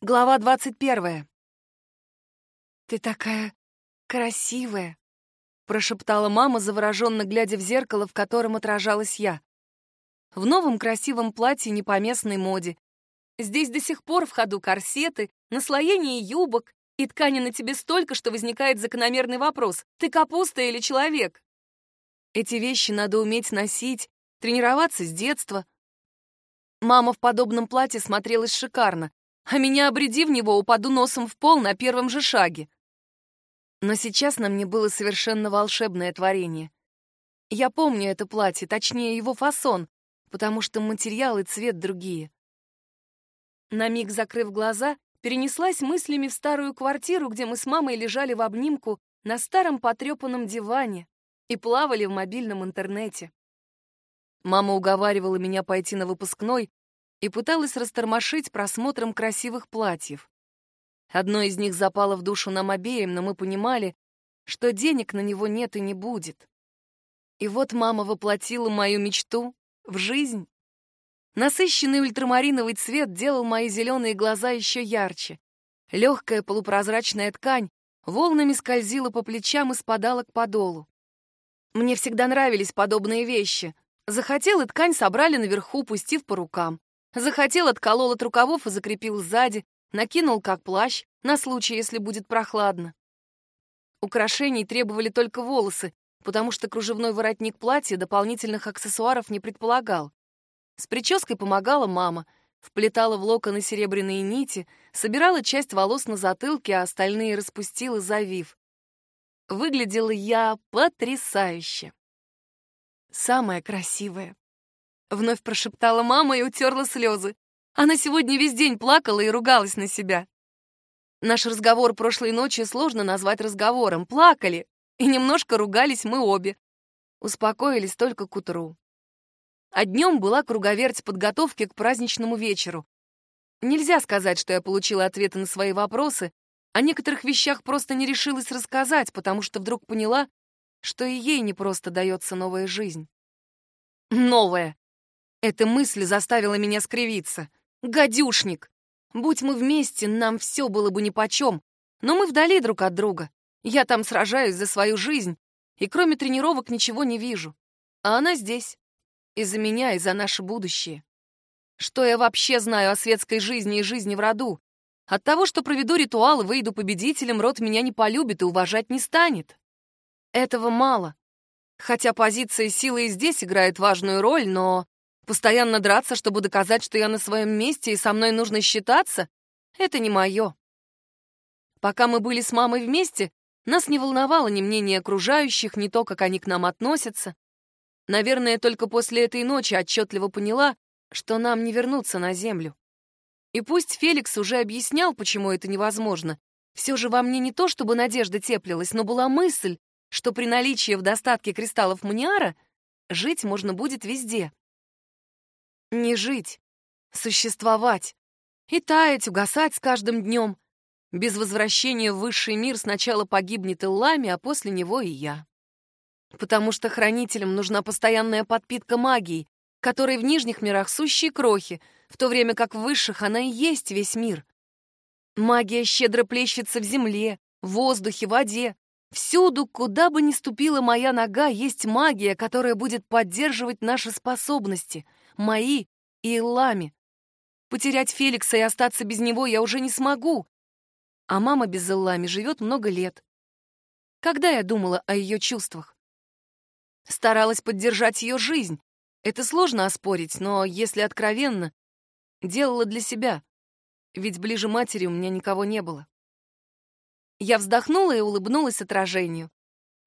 Глава двадцать первая. «Ты такая красивая», — прошептала мама, завороженно глядя в зеркало, в котором отражалась я. В новом красивом платье не по моде. Здесь до сих пор в ходу корсеты, наслоение юбок, и ткани на тебе столько, что возникает закономерный вопрос — ты капуста или человек? Эти вещи надо уметь носить, тренироваться с детства. Мама в подобном платье смотрелась шикарно, а меня, обреди в него, упаду носом в пол на первом же шаге. Но сейчас на мне было совершенно волшебное творение. Я помню это платье, точнее его фасон, потому что материал и цвет другие. На миг закрыв глаза, перенеслась мыслями в старую квартиру, где мы с мамой лежали в обнимку на старом потрепанном диване и плавали в мобильном интернете. Мама уговаривала меня пойти на выпускной, и пыталась растормошить просмотром красивых платьев. Одно из них запало в душу нам обеим, но мы понимали, что денег на него нет и не будет. И вот мама воплотила мою мечту в жизнь. Насыщенный ультрамариновый цвет делал мои зеленые глаза еще ярче. Легкая полупрозрачная ткань волнами скользила по плечам и спадала к подолу. Мне всегда нравились подобные вещи. Захотел, и ткань собрали наверху, пустив по рукам. Захотел, отколол от рукавов и закрепил сзади, накинул как плащ, на случай, если будет прохладно. Украшений требовали только волосы, потому что кружевной воротник платья дополнительных аксессуаров не предполагал. С прической помогала мама, вплетала в локоны серебряные нити, собирала часть волос на затылке, а остальные распустила, завив. Выглядела я потрясающе. Самая красивая. Вновь прошептала мама и утерла слезы. Она сегодня весь день плакала и ругалась на себя. Наш разговор прошлой ночью сложно назвать разговором. Плакали, и немножко ругались мы обе. Успокоились только к утру. А днем была круговерть подготовки к праздничному вечеру. Нельзя сказать, что я получила ответы на свои вопросы, о некоторых вещах просто не решилась рассказать, потому что вдруг поняла, что и ей не просто дается новая жизнь. Новая. Эта мысль заставила меня скривиться. Гадюшник! Будь мы вместе, нам все было бы нипочем. Но мы вдали друг от друга. Я там сражаюсь за свою жизнь, и кроме тренировок ничего не вижу. А она здесь. Из-за меня и за наше будущее. Что я вообще знаю о светской жизни и жизни в роду? От того, что проведу ритуал и выйду победителем, род меня не полюбит и уважать не станет. Этого мало. Хотя позиция силы и здесь играет важную роль, но Постоянно драться, чтобы доказать, что я на своем месте и со мной нужно считаться, это не мое. Пока мы были с мамой вместе, нас не волновало ни мнение окружающих, ни то, как они к нам относятся. Наверное, только после этой ночи отчетливо поняла, что нам не вернуться на землю. И пусть Феликс уже объяснял, почему это невозможно, все же во мне не то, чтобы надежда теплилась, но была мысль, что при наличии в достатке кристаллов маниара жить можно будет везде. Не жить, существовать и таять, угасать с каждым днем. Без возвращения в высший мир сначала погибнет Иллами, а после него и я. Потому что хранителям нужна постоянная подпитка магией, которой в нижних мирах сущие крохи, в то время как в высших она и есть весь мир. Магия щедро плещется в земле, в воздухе, в воде. Всюду, куда бы ни ступила моя нога, есть магия, которая будет поддерживать наши способности — мои и Эллами. Потерять Феликса и остаться без него я уже не смогу. А мама без Эллами живет много лет. Когда я думала о ее чувствах? Старалась поддержать ее жизнь. Это сложно оспорить, но, если откровенно, делала для себя. Ведь ближе матери у меня никого не было. Я вздохнула и улыбнулась отражению.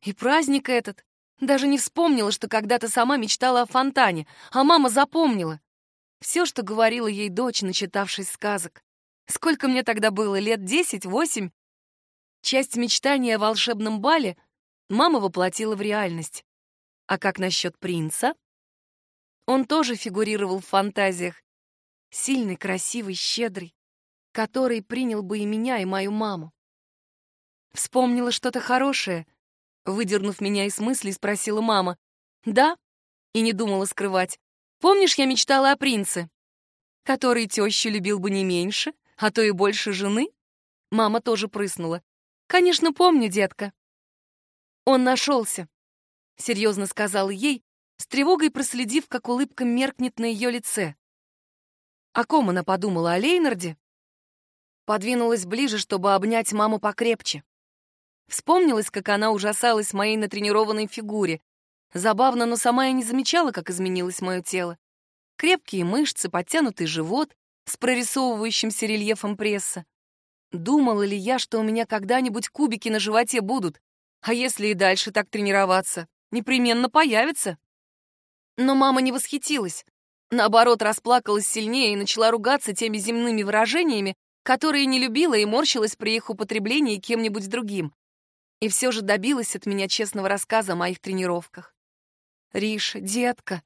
И праздник этот, даже не вспомнила, что когда-то сама мечтала о фонтане, а мама запомнила. Все, что говорила ей дочь, начитавшись сказок. Сколько мне тогда было, лет десять, восемь? Часть мечтания о волшебном бале мама воплотила в реальность. А как насчет принца? Он тоже фигурировал в фантазиях. Сильный, красивый, щедрый, который принял бы и меня, и мою маму. Вспомнила что-то хорошее — Выдернув меня из мыслей, спросила мама. «Да?» И не думала скрывать. «Помнишь, я мечтала о принце, который тещу любил бы не меньше, а то и больше жены? Мама тоже прыснула. Конечно, помню, детка. Он нашелся, серьезно сказала ей, с тревогой проследив, как улыбка меркнет на ее лице. О ком она подумала, о Лейнарде? Подвинулась ближе, чтобы обнять маму покрепче. Вспомнилась, как она ужасалась моей натренированной фигуре. Забавно, но сама я не замечала, как изменилось мое тело. Крепкие мышцы, подтянутый живот с прорисовывающимся рельефом пресса. Думала ли я, что у меня когда-нибудь кубики на животе будут? А если и дальше так тренироваться? Непременно появится. Но мама не восхитилась. Наоборот, расплакалась сильнее и начала ругаться теми земными выражениями, которые не любила и морщилась при их употреблении кем-нибудь другим. И все же добилась от меня честного рассказа о моих тренировках. «Риша, детка!»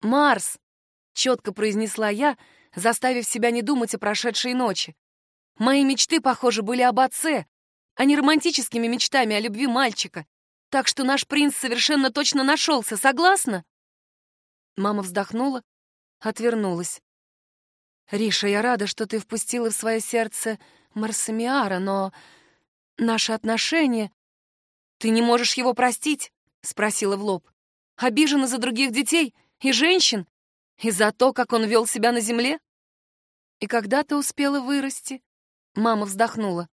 «Марс!» — четко произнесла я, заставив себя не думать о прошедшей ночи. Мои мечты, похоже, были об отце, а не романтическими мечтами о любви мальчика. Так что наш принц совершенно точно нашелся, согласна? Мама вздохнула, отвернулась. «Риша, я рада, что ты впустила в свое сердце Марсамиара, но наши отношения...» «Ты не можешь его простить?» — спросила в лоб. «Обижена за других детей и женщин? И за то, как он вел себя на земле? И когда ты успела вырасти?» Мама вздохнула.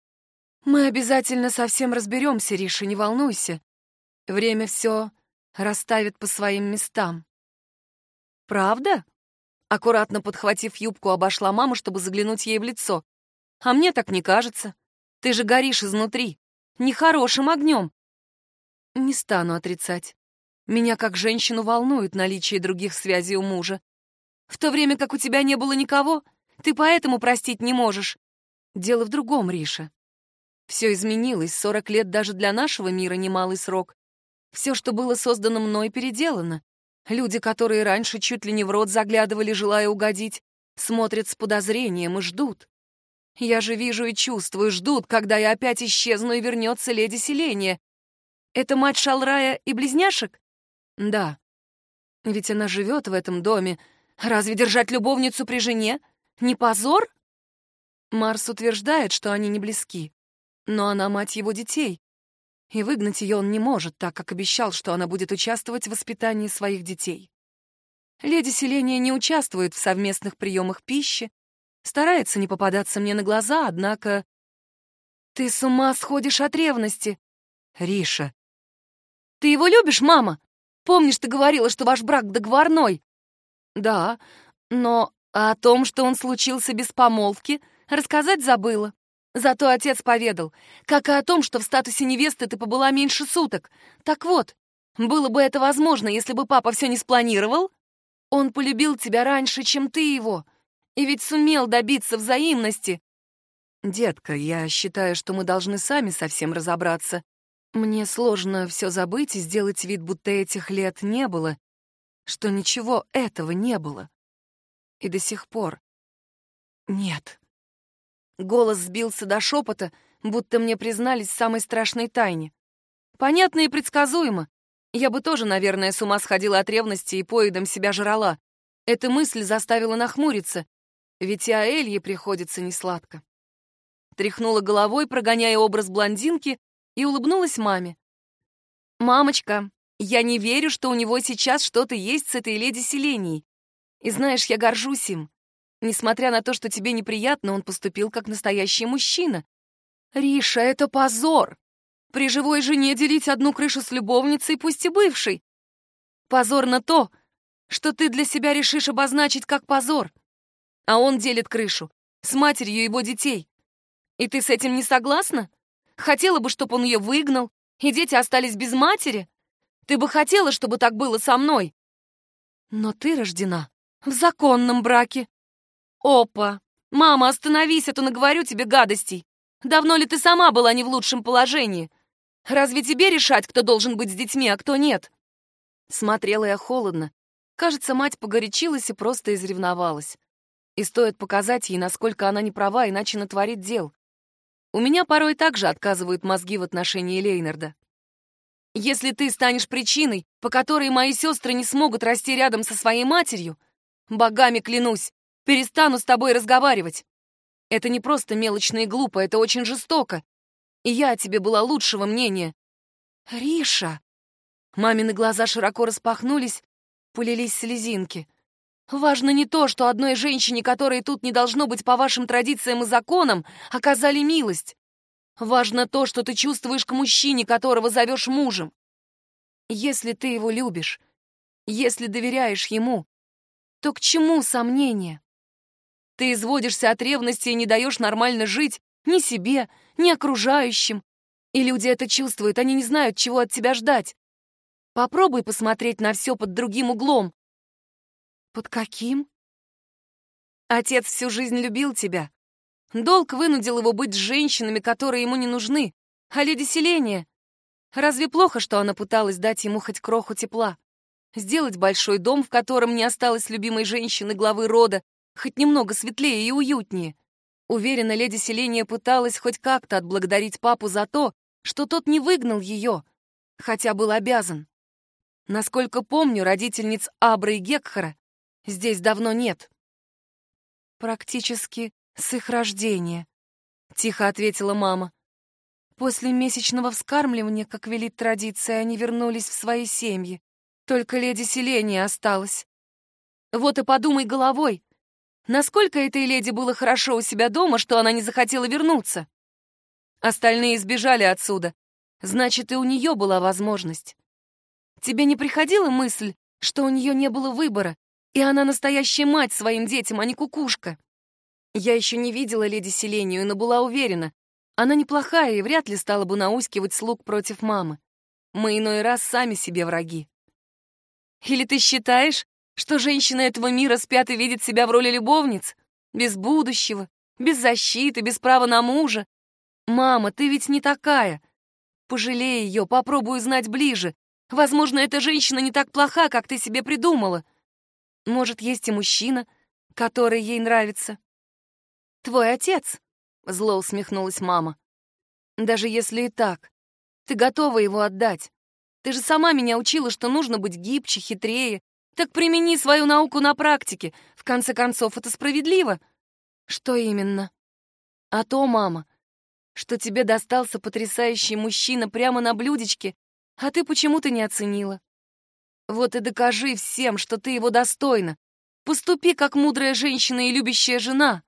«Мы обязательно совсем разберемся, Риша, не волнуйся. Время все расставит по своим местам. Правда? Аккуратно подхватив юбку, обошла маму, чтобы заглянуть ей в лицо. А мне так не кажется. Ты же горишь изнутри. Нехорошим огнем. Не стану отрицать. Меня как женщину волнует наличие других связей у мужа. В то время как у тебя не было никого, ты поэтому простить не можешь. Дело в другом, Риша. Все изменилось, сорок лет даже для нашего мира немалый срок. Все, что было создано мной, переделано. Люди, которые раньше чуть ли не в рот заглядывали, желая угодить, смотрят с подозрением и ждут. Я же вижу и чувствую, ждут, когда я опять исчезну и вернется леди селения. Это мать Шалрая и близняшек? Да. Ведь она живет в этом доме. Разве держать любовницу при жене? Не позор? Марс утверждает, что они не близки. Но она мать его детей. И выгнать ее он не может, так как обещал, что она будет участвовать в воспитании своих детей. Леди селения не участвует в совместных приемах пищи, старается не попадаться мне на глаза, однако... Ты с ума сходишь от ревности. Риша. Ты его любишь, мама? Помнишь, ты говорила, что ваш брак договорной? Да, но о том, что он случился без помолвки, рассказать забыла. Зато отец поведал, как и о том, что в статусе невесты ты побыла меньше суток. Так вот, было бы это возможно, если бы папа все не спланировал. Он полюбил тебя раньше, чем ты его, и ведь сумел добиться взаимности. Детка, я считаю, что мы должны сами совсем разобраться. Мне сложно все забыть и сделать вид, будто этих лет не было, что ничего этого не было. И до сих пор нет. Голос сбился до шепота, будто мне признались в самой страшной тайне. Понятно и предсказуемо. Я бы тоже, наверное, с ума сходила от ревности и поедом себя жрала. Эта мысль заставила нахмуриться, ведь и Аэлье приходится несладко. Тряхнула головой, прогоняя образ блондинки, и улыбнулась маме. «Мамочка, я не верю, что у него сейчас что-то есть с этой леди Селенией. И знаешь, я горжусь им. Несмотря на то, что тебе неприятно, он поступил как настоящий мужчина. Риша, это позор! При живой жене делить одну крышу с любовницей, пусть и бывшей. Позор на то, что ты для себя решишь обозначить как позор. А он делит крышу с матерью его детей. И ты с этим не согласна? Хотела бы, чтобы он ее выгнал, и дети остались без матери? Ты бы хотела, чтобы так было со мной? Но ты рождена в законном браке. «Опа! Мама, остановись, а то наговорю тебе гадостей! Давно ли ты сама была не в лучшем положении? Разве тебе решать, кто должен быть с детьми, а кто нет?» Смотрела я холодно. Кажется, мать погорячилась и просто изревновалась. И стоит показать ей, насколько она не права, иначе натворит дел. У меня порой также отказывают мозги в отношении Лейнарда. Если ты станешь причиной, по которой мои сестры не смогут расти рядом со своей матерью, богами клянусь, Перестану с тобой разговаривать. Это не просто мелочно и глупо, это очень жестоко. И я о тебе была лучшего мнения. Риша. Мамины глаза широко распахнулись, полились слезинки. Важно не то, что одной женщине, которой тут не должно быть по вашим традициям и законам, оказали милость. Важно то, что ты чувствуешь к мужчине, которого зовешь мужем. Если ты его любишь, если доверяешь ему, то к чему сомнения? Ты изводишься от ревности и не даешь нормально жить ни себе, ни окружающим. И люди это чувствуют, они не знают, чего от тебя ждать. Попробуй посмотреть на все под другим углом. Под каким? Отец всю жизнь любил тебя. Долг вынудил его быть с женщинами, которые ему не нужны. А леди Селения? Разве плохо, что она пыталась дать ему хоть кроху тепла? Сделать большой дом, в котором не осталось любимой женщины главы рода, хоть немного светлее и уютнее. Уверена, леди Селения пыталась хоть как-то отблагодарить папу за то, что тот не выгнал ее, хотя был обязан. Насколько помню, родительниц Абры и Гекхара здесь давно нет. Практически с их рождения, тихо ответила мама. После месячного вскармливания, как велит традиция, они вернулись в свои семьи. Только леди Селения осталась. Вот и подумай головой, насколько этой леди было хорошо у себя дома, что она не захотела вернуться. Остальные сбежали отсюда. Значит, и у нее была возможность. Тебе не приходила мысль, что у нее не было выбора, и она настоящая мать своим детям, а не кукушка? Я еще не видела леди Селению, но была уверена, она неплохая и вряд ли стала бы наускивать слуг против мамы. Мы иной раз сами себе враги. Или ты считаешь, что женщина этого мира спят и видит себя в роли любовниц? Без будущего, без защиты, без права на мужа? Мама, ты ведь не такая. Пожалей ее, попробуй узнать ближе. Возможно, эта женщина не так плоха, как ты себе придумала. Может, есть и мужчина, который ей нравится. Твой отец, — зло усмехнулась мама. Даже если и так, ты готова его отдать. Ты же сама меня учила, что нужно быть гибче, хитрее. Так примени свою науку на практике. В конце концов, это справедливо. Что именно? А то, мама, что тебе достался потрясающий мужчина прямо на блюдечке, а ты почему-то не оценила. Вот и докажи всем, что ты его достойна. Поступи, как мудрая женщина и любящая жена.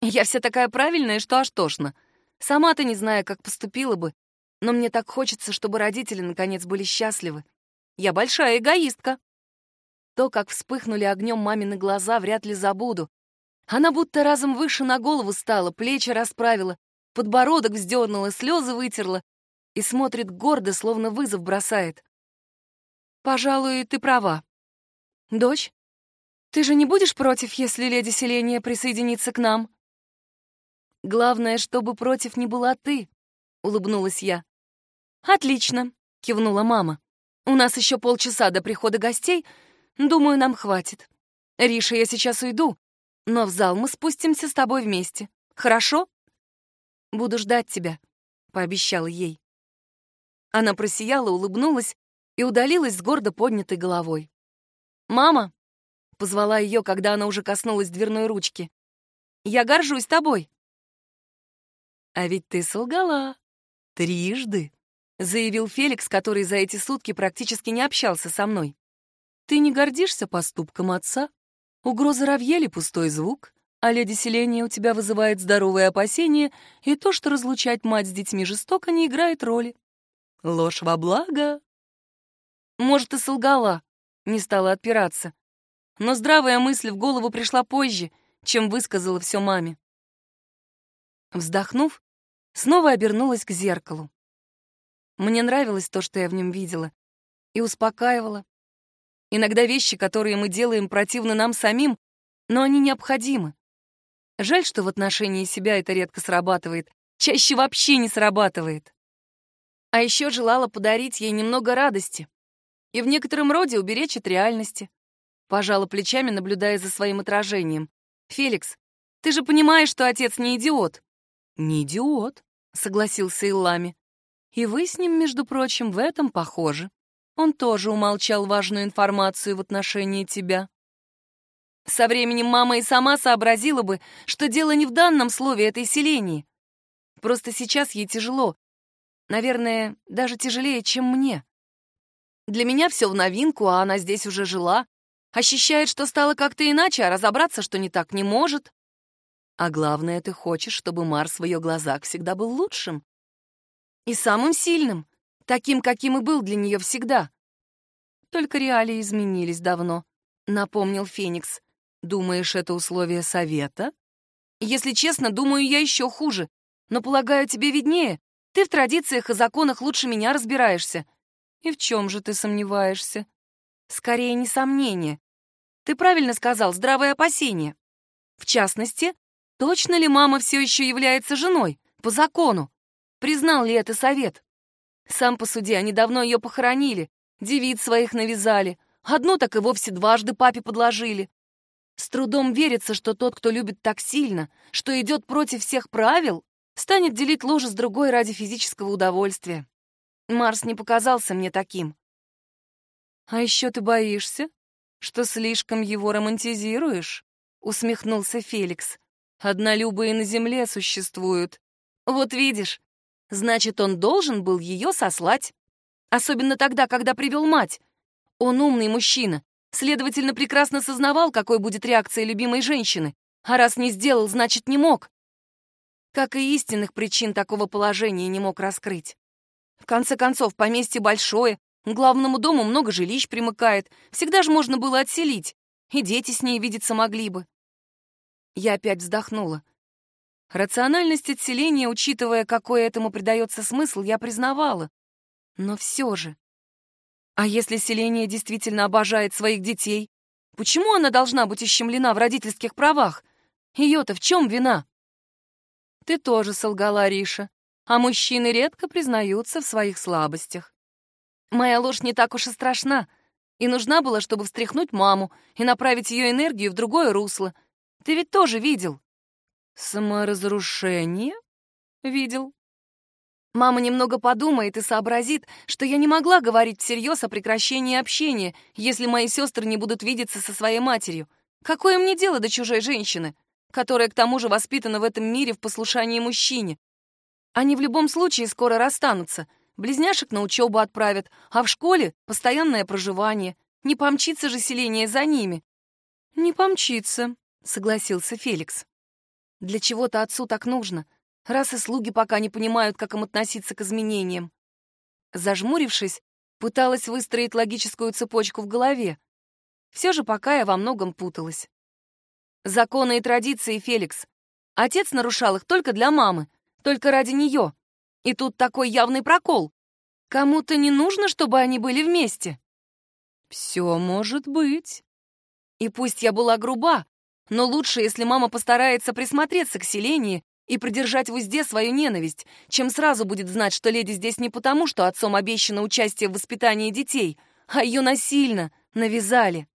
Я вся такая правильная, что аж тошно. Сама-то не знаю, как поступила бы, но мне так хочется, чтобы родители наконец были счастливы. Я большая эгоистка. То, как вспыхнули огнем мамины глаза, вряд ли забуду. Она будто разом выше на голову стала, плечи расправила, подбородок вздернула, слезы вытерла и смотрит гордо, словно вызов бросает. «Пожалуй, ты права. Дочь, ты же не будешь против, если леди Селения присоединится к нам?» «Главное, чтобы против не была ты», — улыбнулась я. «Отлично», — кивнула мама. «У нас еще полчаса до прихода гостей. Думаю, нам хватит. Риша, я сейчас уйду, но в зал мы спустимся с тобой вместе. Хорошо?» «Буду ждать тебя», — пообещала ей. Она просияла, улыбнулась и удалилась с гордо поднятой головой. «Мама!» — позвала ее, когда она уже коснулась дверной ручки. «Я горжусь тобой!» «А ведь ты солгала. Трижды!» заявил Феликс, который за эти сутки практически не общался со мной. «Ты не гордишься поступком отца? Угроза Равьели — пустой звук, а леди Селения у тебя вызывает здоровые опасения, и то, что разлучать мать с детьми жестоко, не играет роли. Ложь во благо». Может, и солгала, не стала отпираться. Но здравая мысль в голову пришла позже, чем высказала все маме. Вздохнув, снова обернулась к зеркалу. Мне нравилось то, что я в нем видела, и успокаивало. Иногда вещи, которые мы делаем, противны нам самим, но они необходимы. Жаль, что в отношении себя это редко срабатывает, чаще вообще не срабатывает. А еще желала подарить ей немного радости и в некотором роде уберечь от реальности. Пожала плечами, наблюдая за своим отражением. «Феликс, ты же понимаешь, что отец не идиот?» «Не идиот», — согласился Иллами. И вы с ним, между прочим, в этом похожи. Он тоже умолчал важную информацию в отношении тебя. Со временем мама и сама сообразила бы, что дело не в данном слове этой селении. Просто сейчас ей тяжело. Наверное, даже тяжелее, чем мне. Для меня все в новинку, а она здесь уже жила. Ощущает, что стало как-то иначе, а разобраться, что не так, не может. А главное, ты хочешь, чтобы Марс в ее глазах всегда был лучшим. И самым сильным, таким, каким и был для нее всегда. Только реалии изменились давно, напомнил Феникс. Думаешь, это условие совета? Если честно, думаю, я еще хуже. Но, полагаю, тебе виднее. Ты в традициях и законах лучше меня разбираешься. И в чем же ты сомневаешься? Скорее, не сомнение. Ты правильно сказал, здравое опасение. В частности, точно ли мама все еще является женой, по закону? Признал ли это совет? Сам по суде, они давно ее похоронили, девиц своих навязали, одну так и вовсе дважды папе подложили. С трудом верится, что тот, кто любит так сильно, что идет против всех правил, станет делить ложе с другой ради физического удовольствия. Марс не показался мне таким. «А еще ты боишься, что слишком его романтизируешь?» — усмехнулся Феликс. «Однолюбые на земле существуют. Вот видишь, значит, он должен был ее сослать. Особенно тогда, когда привел мать. Он умный мужчина, следовательно, прекрасно сознавал, какой будет реакция любимой женщины. А раз не сделал, значит, не мог. Как и истинных причин такого положения не мог раскрыть. В конце концов, поместье большое, к главному дому много жилищ примыкает. Всегда же можно было отселить. И дети с ней видеться могли бы. Я опять вздохнула. Рациональность отселения, учитывая, какой этому придается смысл, я признавала. Но все же. А если селение действительно обожает своих детей, почему она должна быть ущемлена в родительских правах? Ее-то в чем вина? Ты тоже солгала, Риша, а мужчины редко признаются в своих слабостях. Моя ложь не так уж и страшна, и нужна была, чтобы встряхнуть маму и направить ее энергию в другое русло. Ты ведь тоже видел. Саморазрушение? Видел. Мама немного подумает и сообразит, что я не могла говорить всерьез о прекращении общения, если мои сестры не будут видеться со своей матерью. Какое мне дело до чужой женщины, которая к тому же воспитана в этом мире в послушании мужчине? Они в любом случае скоро расстанутся — Близняшек на учебу отправят, а в школе — постоянное проживание. Не помчится же селение за ними. «Не помчится», — согласился Феликс. «Для чего-то отцу так нужно, раз и слуги пока не понимают, как им относиться к изменениям». Зажмурившись, пыталась выстроить логическую цепочку в голове. Все же пока я во многом путалась. Законы и традиции, Феликс. Отец нарушал их только для мамы, только ради нее. И тут такой явный прокол. Кому-то не нужно, чтобы они были вместе. Все может быть. И пусть я была груба, но лучше, если мама постарается присмотреться к селении и продержать в узде свою ненависть, чем сразу будет знать, что леди здесь не потому, что отцом обещано участие в воспитании детей, а ее насильно навязали.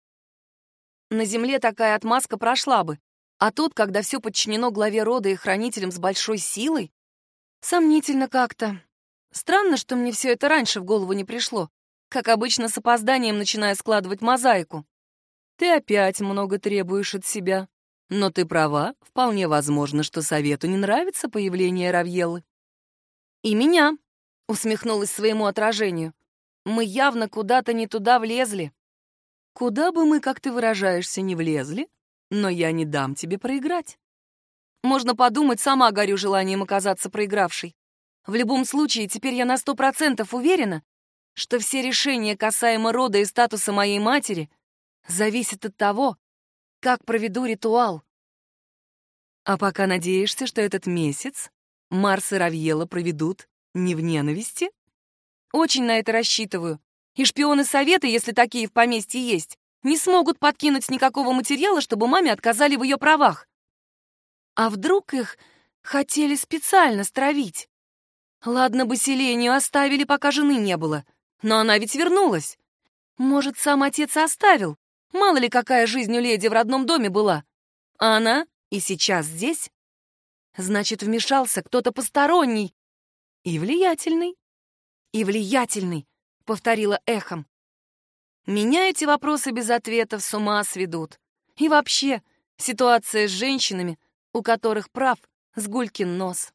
На земле такая отмазка прошла бы, а тут, когда все подчинено главе рода и хранителям с большой силой, Сомнительно как-то. Странно, что мне все это раньше в голову не пришло. Как обычно, с опозданием начинаю складывать мозаику. Ты опять много требуешь от себя. Но ты права, вполне возможно, что совету не нравится появление Равьеллы. И меня, усмехнулась своему отражению. Мы явно куда-то не туда влезли. Куда бы мы, как ты выражаешься, не влезли, но я не дам тебе проиграть. Можно подумать, сама горю желанием оказаться проигравшей. В любом случае, теперь я на сто процентов уверена, что все решения касаемо рода и статуса моей матери зависят от того, как проведу ритуал. А пока надеешься, что этот месяц Марс и Равьела проведут не в ненависти? Очень на это рассчитываю. И шпионы Совета, если такие в поместье есть, не смогут подкинуть никакого материала, чтобы маме отказали в ее правах. А вдруг их хотели специально стравить? Ладно бы селению оставили, пока жены не было, но она ведь вернулась. Может, сам отец оставил? Мало ли, какая жизнь у леди в родном доме была. А она и сейчас здесь? Значит, вмешался кто-то посторонний. И влиятельный. И влиятельный, повторила эхом. Меня эти вопросы без ответов с ума сведут. И вообще, ситуация с женщинами, у которых прав сгулькин нос.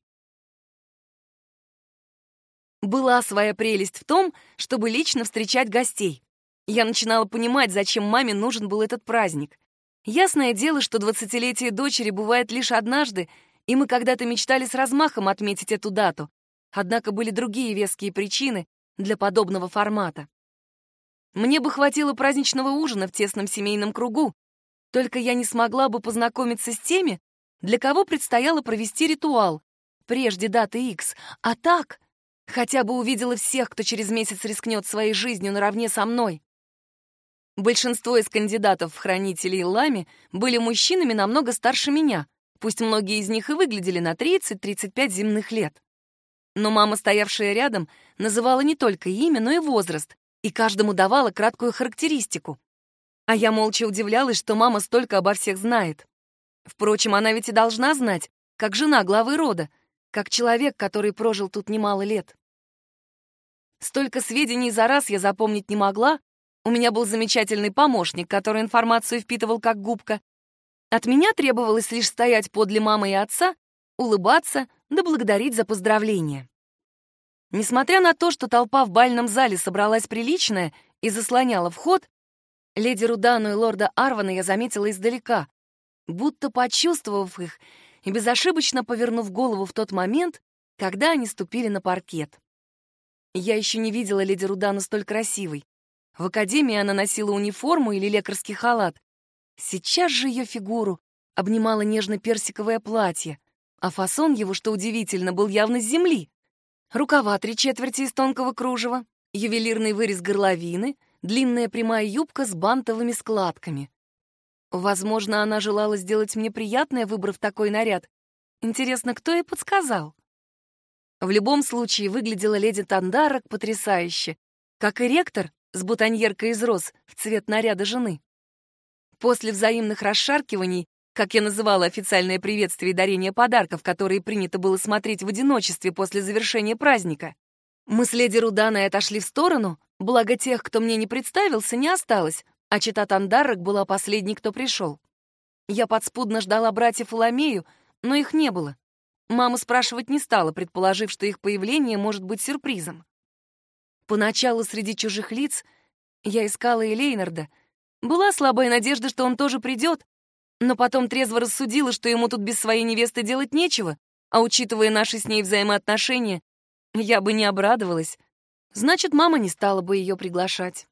Была своя прелесть в том, чтобы лично встречать гостей. Я начинала понимать, зачем маме нужен был этот праздник. Ясное дело, что двадцатилетие дочери бывает лишь однажды, и мы когда-то мечтали с размахом отметить эту дату. Однако были другие веские причины для подобного формата. Мне бы хватило праздничного ужина в тесном семейном кругу, только я не смогла бы познакомиться с теми, для кого предстояло провести ритуал, прежде даты X, а так хотя бы увидела всех, кто через месяц рискнет своей жизнью наравне со мной. Большинство из кандидатов в хранителей Лами были мужчинами намного старше меня, пусть многие из них и выглядели на 30-35 земных лет. Но мама, стоявшая рядом, называла не только имя, но и возраст, и каждому давала краткую характеристику. А я молча удивлялась, что мама столько обо всех знает. Впрочем, она ведь и должна знать, как жена главы рода, как человек, который прожил тут немало лет. Столько сведений за раз я запомнить не могла. У меня был замечательный помощник, который информацию впитывал как губка. От меня требовалось лишь стоять подле мамы и отца, улыбаться да благодарить за поздравления. Несмотря на то, что толпа в бальном зале собралась приличная и заслоняла вход, леди Рудану и лорда Арвана я заметила издалека, будто почувствовав их и безошибочно повернув голову в тот момент, когда они ступили на паркет. Я еще не видела леди Рудану столь красивой. В академии она носила униформу или лекарский халат. Сейчас же ее фигуру обнимало нежно-персиковое платье, а фасон его, что удивительно, был явно с земли. Рукава три четверти из тонкого кружева, ювелирный вырез горловины, длинная прямая юбка с бантовыми складками. Возможно, она желала сделать мне приятное, выбрав такой наряд. Интересно, кто ей подсказал? В любом случае, выглядела леди Тандарок потрясающе, как и ректор с бутоньеркой из роз в цвет наряда жены. После взаимных расшаркиваний, как я называла официальное приветствие и дарение подарков, которые принято было смотреть в одиночестве после завершения праздника, мы с леди Руданой отошли в сторону, благо тех, кто мне не представился, не осталось, а чита Тандарок была последней, кто пришел. Я подспудно ждала братьев Ламею, но их не было. Мама спрашивать не стала, предположив, что их появление может быть сюрпризом. Поначалу среди чужих лиц я искала и Лейнарда. Была слабая надежда, что он тоже придет, но потом трезво рассудила, что ему тут без своей невесты делать нечего, а учитывая наши с ней взаимоотношения, я бы не обрадовалась. Значит, мама не стала бы ее приглашать.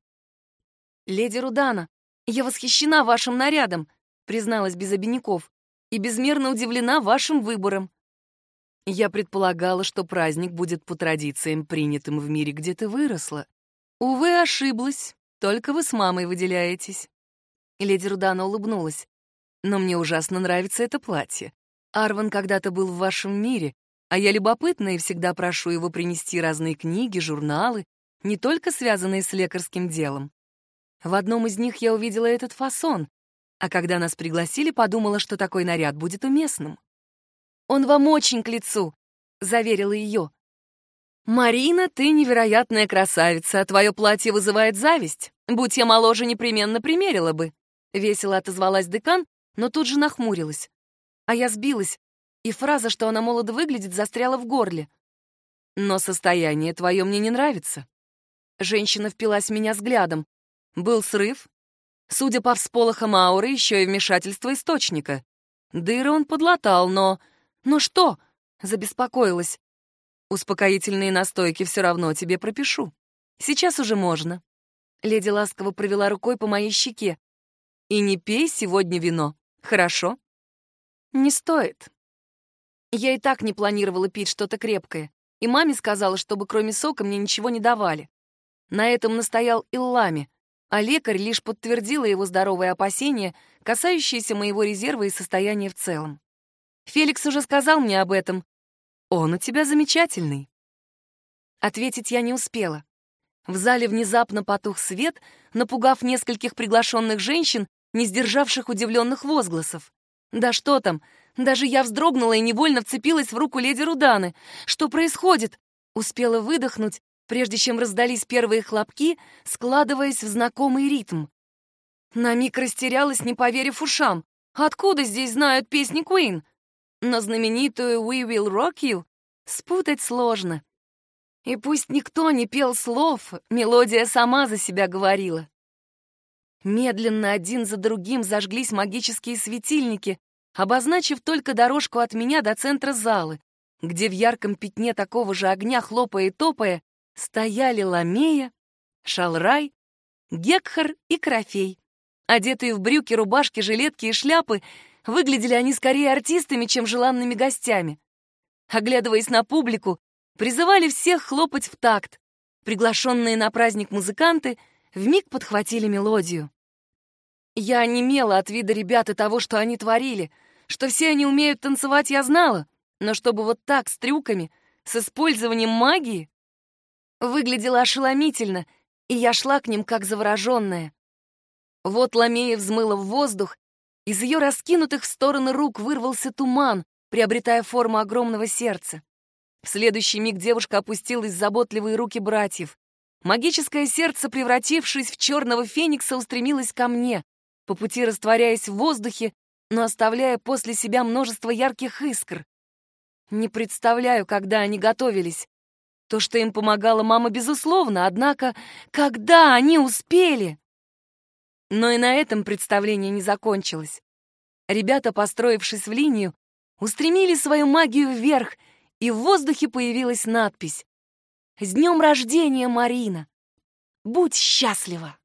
«Леди Рудана, я восхищена вашим нарядом», — призналась без обиняков, «и безмерно удивлена вашим выбором». Я предполагала, что праздник будет по традициям, принятым в мире, где ты выросла. Увы, ошиблась. Только вы с мамой выделяетесь. Леди Рудана улыбнулась. Но мне ужасно нравится это платье. Арван когда-то был в вашем мире, а я любопытна и всегда прошу его принести разные книги, журналы, не только связанные с лекарским делом. В одном из них я увидела этот фасон, а когда нас пригласили, подумала, что такой наряд будет уместным. «Он вам очень к лицу», — заверила ее. «Марина, ты невероятная красавица, а твое платье вызывает зависть. Будь я моложе, непременно примерила бы», — весело отозвалась декан, но тут же нахмурилась. А я сбилась, и фраза, что она молодо выглядит, застряла в горле. «Но состояние твое мне не нравится». Женщина впилась в меня взглядом. Был срыв. Судя по всполохам ауры, еще и вмешательство источника. Дыры он подлатал, но... Но что? Забеспокоилась. Успокоительные настойки все равно тебе пропишу. Сейчас уже можно. Леди ласково провела рукой по моей щеке. И не пей сегодня вино, хорошо? Не стоит. Я и так не планировала пить что-то крепкое, и маме сказала, чтобы кроме сока мне ничего не давали. На этом настоял Иллами, а лекарь лишь подтвердила его здоровые опасения, касающиеся моего резерва и состояния в целом. Феликс уже сказал мне об этом. Он у тебя замечательный. Ответить я не успела. В зале внезапно потух свет, напугав нескольких приглашенных женщин, не сдержавших удивленных возгласов. Да что там, даже я вздрогнула и невольно вцепилась в руку леди Руданы. Что происходит? Успела выдохнуть, прежде чем раздались первые хлопки, складываясь в знакомый ритм. На миг растерялась, не поверив ушам. Откуда здесь знают песни Queen? Но знаменитую «We Will Rock You» спутать сложно. И пусть никто не пел слов, мелодия сама за себя говорила. Медленно один за другим зажглись магические светильники, обозначив только дорожку от меня до центра залы, где в ярком пятне такого же огня, хлопая и топая, стояли Ламея, Шалрай, Гекхар и Крофей. Одетые в брюки, рубашки, жилетки и шляпы, выглядели они скорее артистами, чем желанными гостями. Оглядываясь на публику, призывали всех хлопать в такт. Приглашенные на праздник музыканты вмиг подхватили мелодию. Я немела от вида ребят и того, что они творили. Что все они умеют танцевать, я знала, но чтобы вот так, с трюками, с использованием магии, выглядело ошеломительно, и я шла к ним как завороженная. Вот Ламея взмыла в воздух, из ее раскинутых в стороны рук вырвался туман, приобретая форму огромного сердца. В следующий миг девушка опустилась в заботливые руки братьев. Магическое сердце, превратившись в черного феникса, устремилось ко мне, по пути растворяясь в воздухе, но оставляя после себя множество ярких искр. Не представляю, когда они готовились. То, что им помогала мама, безусловно, однако, когда они успели? Но и на этом представление не закончилось. Ребята, построившись в линию, устремили свою магию вверх, и в воздухе появилась надпись «С днем рождения, Марина! Будь счастлива!»